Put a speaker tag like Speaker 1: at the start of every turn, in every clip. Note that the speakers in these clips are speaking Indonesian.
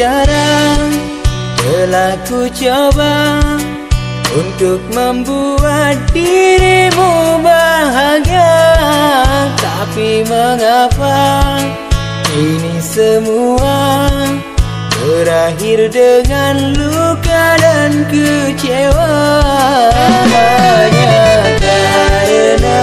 Speaker 1: cara telah ku coba untuk membuat dirimu bahagia. Tapi mengapa ini semua Berakhir dengan luka dan kecewa? Hanya karena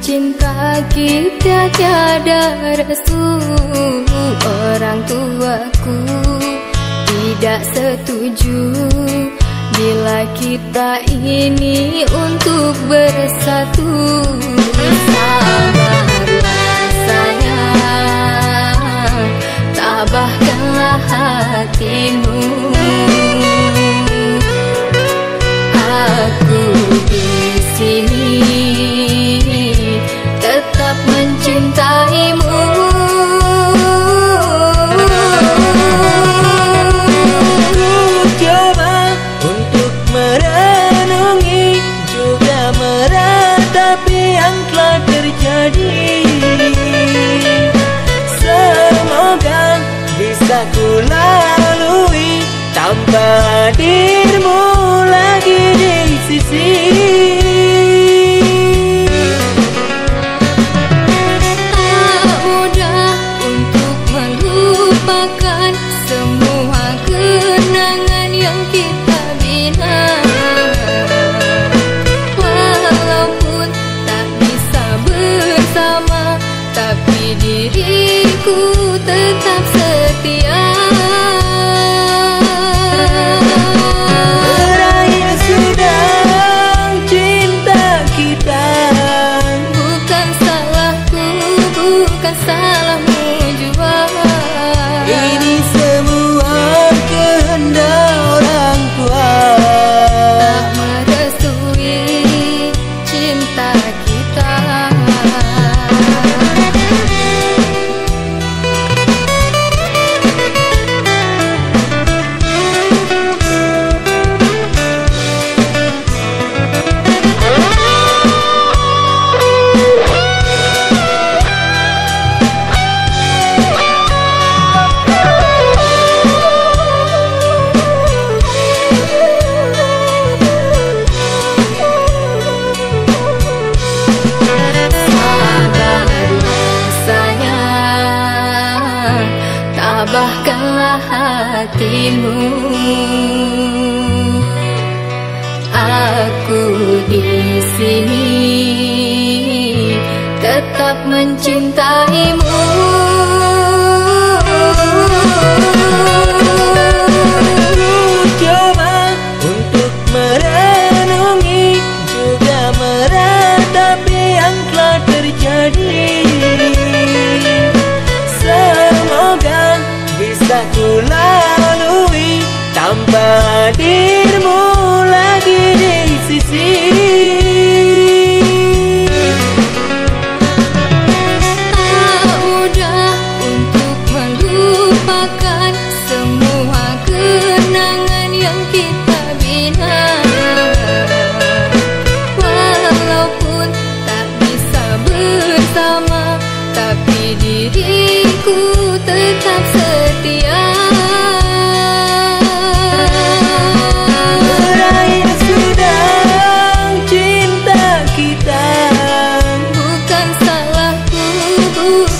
Speaker 1: cinta
Speaker 2: kita tiada restu. Orang tuaku tidak setuju Bila kita ini untuk bersatu tak bisa bersama tapi diriku tetap tabahkanlah hatimu. Aku di sini tetap mencintaimu
Speaker 1: bisa ku lalui tanpa hadirmu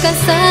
Speaker 2: casa